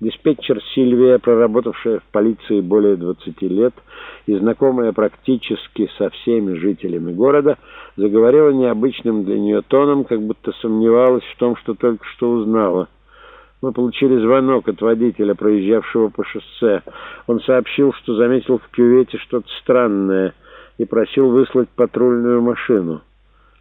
Диспетчер Сильвия, проработавшая в полиции более 20 лет и знакомая практически со всеми жителями города, заговорила необычным для нее тоном, как будто сомневалась в том, что только что узнала. Мы получили звонок от водителя, проезжавшего по шоссе. Он сообщил, что заметил в кювете что-то странное и просил выслать патрульную машину.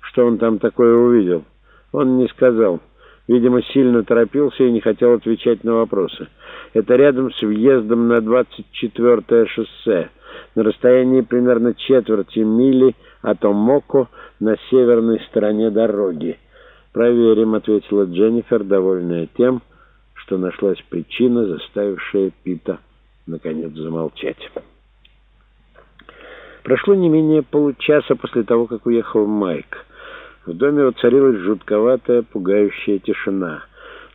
Что он там такое увидел? Он не сказал. Видимо, сильно торопился и не хотел отвечать на вопросы. Это рядом с въездом на 24-е шоссе, на расстоянии примерно четверти мили от Омоко на северной стороне дороги. «Проверим», — ответила Дженнифер, довольная тем, что нашлась причина, заставившая Пита наконец замолчать. Прошло не менее получаса после того, как уехал Майк. В доме воцарилась жутковатая, пугающая тишина.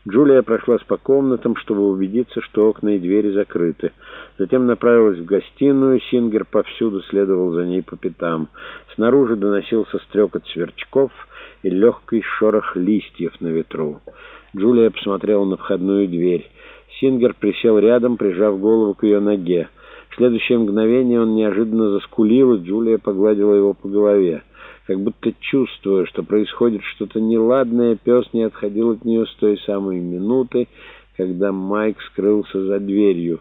Джулия прошлась по комнатам, чтобы убедиться, что окна и двери закрыты. Затем направилась в гостиную, Сингер повсюду следовал за ней по пятам. Снаружи доносился стрекот сверчков и легкий шорох листьев на ветру. Джулия посмотрела на входную дверь. Сингер присел рядом, прижав голову к ее ноге. В следующее мгновение он неожиданно заскулил, и Джулия погладила его по голове. Как будто чувствуя, что происходит что-то неладное, пес не отходил от нее с той самой минуты, когда Майк скрылся за дверью.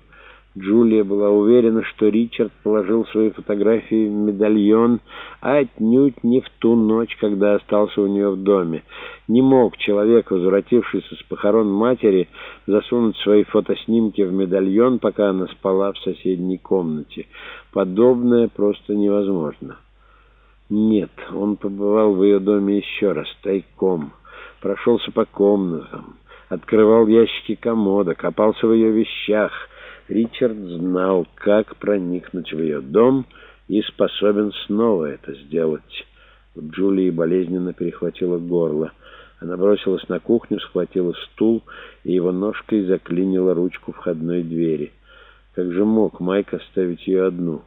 Джулия была уверена, что Ричард положил свои фотографии в медальон, а отнюдь не в ту ночь, когда остался у нее в доме. Не мог человек, возвратившийся с похорон матери, засунуть свои фотоснимки в медальон, пока она спала в соседней комнате. Подобное просто невозможно. Нет, он побывал в ее доме еще раз, тайком, прошелся по комнатам, открывал ящики комода, копался в ее вещах. Ричард знал, как проникнуть в ее дом и способен снова это сделать. У Джулии болезненно перехватило горло. Она бросилась на кухню, схватила стул и его ножкой заклинила ручку входной двери. Как же мог Майк оставить ее одну?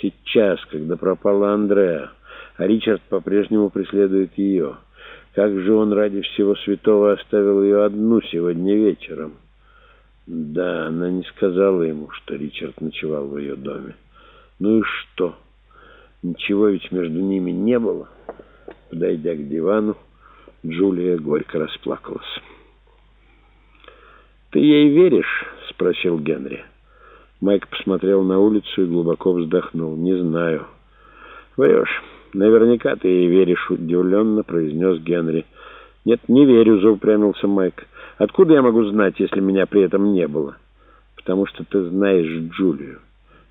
Сейчас, когда пропала Андреа а Ричард по-прежнему преследует ее. Как же он ради всего святого оставил ее одну сегодня вечером? Да, она не сказала ему, что Ричард ночевал в ее доме. Ну и что? Ничего ведь между ними не было. Подойдя к дивану, Джулия горько расплакалась. «Ты ей веришь?» — спросил Генри. Майк посмотрел на улицу и глубоко вздохнул. «Не знаю». «Врешь». «Наверняка ты ей веришь», — удивленно произнес Генри. «Нет, не верю», — заупрямился Майк. «Откуда я могу знать, если меня при этом не было?» «Потому что ты знаешь Джулию.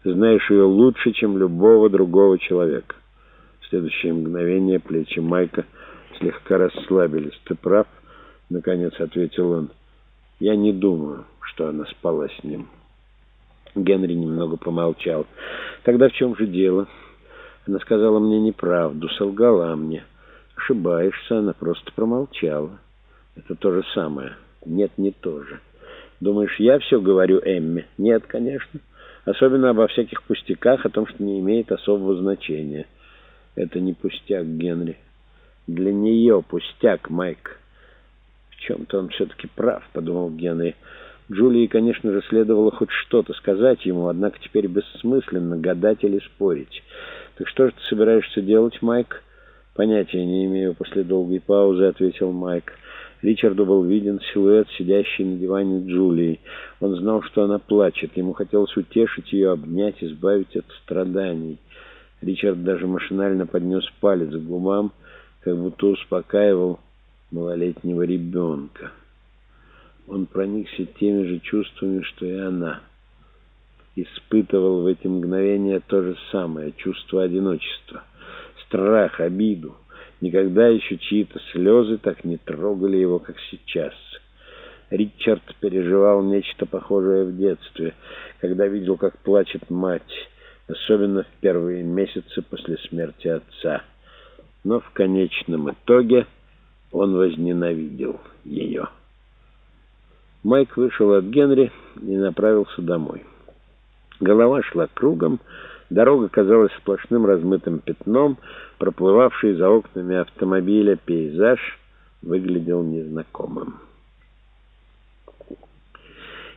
Знаешь ее лучше, чем любого другого человека». В следующее мгновение плечи Майка слегка расслабились. «Ты прав», — наконец ответил он. «Я не думаю, что она спала с ним». Генри немного помолчал. «Тогда в чем же дело?» Она сказала мне неправду, солгала мне. Ошибаешься, она просто промолчала. Это то же самое. Нет, не то же. Думаешь, я все говорю Эмме? Нет, конечно. Особенно обо всяких пустяках, о том, что не имеет особого значения. Это не пустяк, Генри. Для нее пустяк, Майк. В чем-то он все-таки прав, подумал Генри. Джулии, конечно же, следовало хоть что-то сказать ему, однако теперь бессмысленно гадать или спорить. «Так что же ты собираешься делать, Майк?» «Понятия не имею», — после долгой паузы ответил Майк. Ричарду был виден силуэт, сидящий на диване Джулии. Он знал, что она плачет. Ему хотелось утешить ее, обнять, избавить от страданий. Ричард даже машинально поднес палец к губам, как будто успокаивал малолетнего ребенка. Он проникся теми же чувствами, что и она — испытывал в эти мгновения то же самое чувство одиночества, страх, обиду. Никогда еще чьи-то слезы так не трогали его, как сейчас. Ричард переживал нечто похожее в детстве, когда видел, как плачет мать, особенно в первые месяцы после смерти отца. Но в конечном итоге он возненавидел ее. Майк вышел от Генри и направился домой. Голова шла кругом, дорога казалась сплошным размытым пятном, проплывавший за окнами автомобиля пейзаж выглядел незнакомым.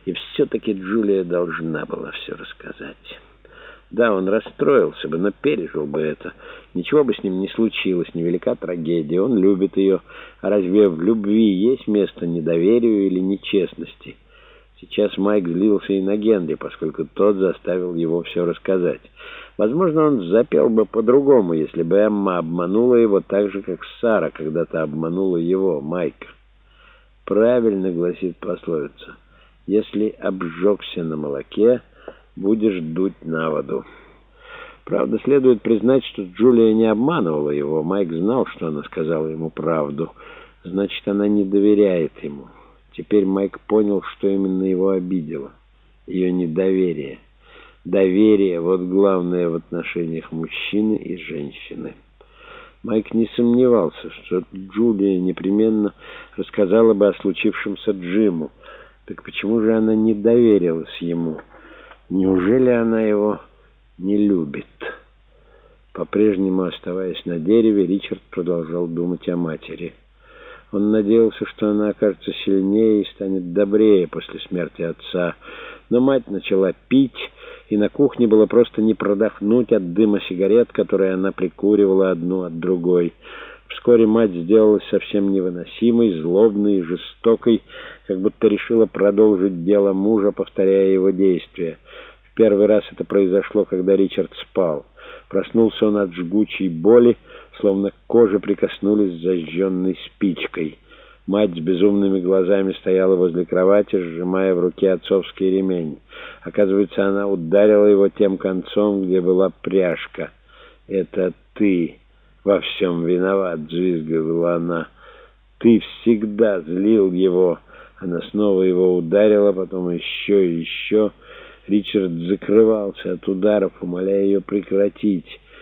И все-таки Джулия должна была все рассказать. Да, он расстроился бы, но пережил бы это. Ничего бы с ним не случилось, невелика трагедия. Он любит ее. А разве в любви есть место недоверию или нечестности? Сейчас Майк злился и на Генри, поскольку тот заставил его все рассказать. Возможно, он запел бы по-другому, если бы Эмма обманула его так же, как Сара когда-то обманула его, Майка. Правильно гласит пословица. Если обжегся на молоке будешь дуть на воду. Правда, следует признать, что Джулия не обманывала его. Майк знал, что она сказала ему правду. Значит, она не доверяет ему. Теперь Майк понял, что именно его обидело. Ее недоверие. Доверие — вот главное в отношениях мужчины и женщины. Майк не сомневался, что Джулия непременно рассказала бы о случившемся Джиму. Так почему же она не доверилась ему? Неужели она его не любит? По-прежнему оставаясь на дереве, Ричард продолжал думать о матери. Он надеялся, что она окажется сильнее и станет добрее после смерти отца. Но мать начала пить, и на кухне было просто не продохнуть от дыма сигарет, которые она прикуривала одну от другой. Вскоре мать сделалась совсем невыносимой, злобной и жестокой, как будто решила продолжить дело мужа, повторяя его действия. В первый раз это произошло, когда Ричард спал. Проснулся он от жгучей боли, словно к коже прикоснулись зажженной спичкой. Мать с безумными глазами стояла возле кровати, сжимая в руке отцовский ремень. Оказывается, она ударила его тем концом, где была пряжка. «Это ты во всем виноват», — взвизгивала она. «Ты всегда злил его». Она снова его ударила, потом еще и еще. Ричард закрывался от ударов, умоляя ее прекратить.